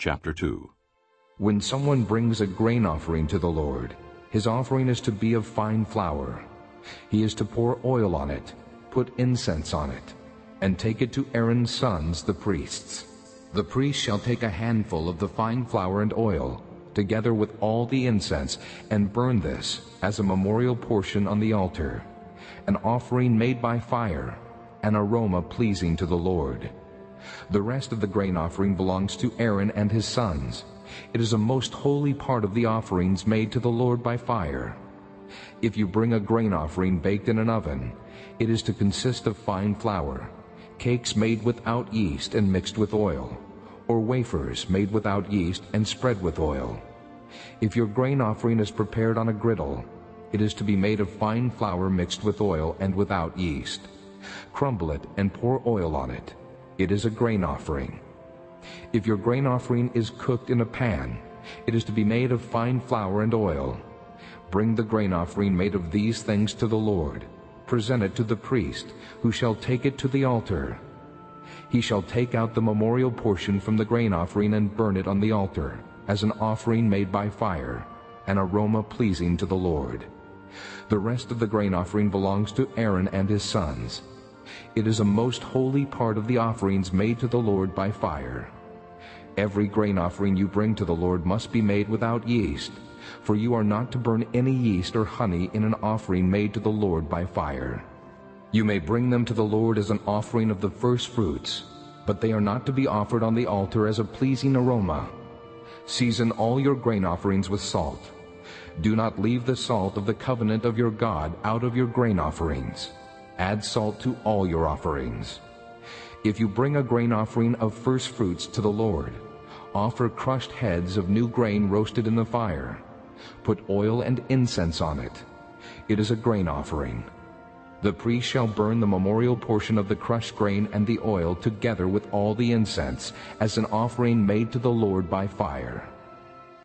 Chapter 2 When someone brings a grain offering to the Lord, his offering is to be of fine flour. He is to pour oil on it, put incense on it, and take it to Aaron's sons, the priests. The priest shall take a handful of the fine flour and oil, together with all the incense, and burn this as a memorial portion on the altar, an offering made by fire, an aroma pleasing to the Lord. The rest of the grain offering belongs to Aaron and his sons. It is a most holy part of the offerings made to the Lord by fire. If you bring a grain offering baked in an oven, it is to consist of fine flour, cakes made without yeast and mixed with oil, or wafers made without yeast and spread with oil. If your grain offering is prepared on a griddle, it is to be made of fine flour mixed with oil and without yeast. Crumble it and pour oil on it. It is a grain offering. If your grain offering is cooked in a pan, it is to be made of fine flour and oil. Bring the grain offering made of these things to the Lord. Present it to the priest, who shall take it to the altar. He shall take out the memorial portion from the grain offering and burn it on the altar, as an offering made by fire, an aroma pleasing to the Lord. The rest of the grain offering belongs to Aaron and his sons. It is a most holy part of the offerings made to the Lord by fire. Every grain offering you bring to the Lord must be made without yeast, for you are not to burn any yeast or honey in an offering made to the Lord by fire. You may bring them to the Lord as an offering of the first fruits, but they are not to be offered on the altar as a pleasing aroma. Season all your grain offerings with salt. Do not leave the salt of the covenant of your God out of your grain offerings. Add salt to all your offerings. If you bring a grain offering of first fruits to the Lord, offer crushed heads of new grain roasted in the fire. Put oil and incense on it. It is a grain offering. The priest shall burn the memorial portion of the crushed grain and the oil together with all the incense as an offering made to the Lord by fire.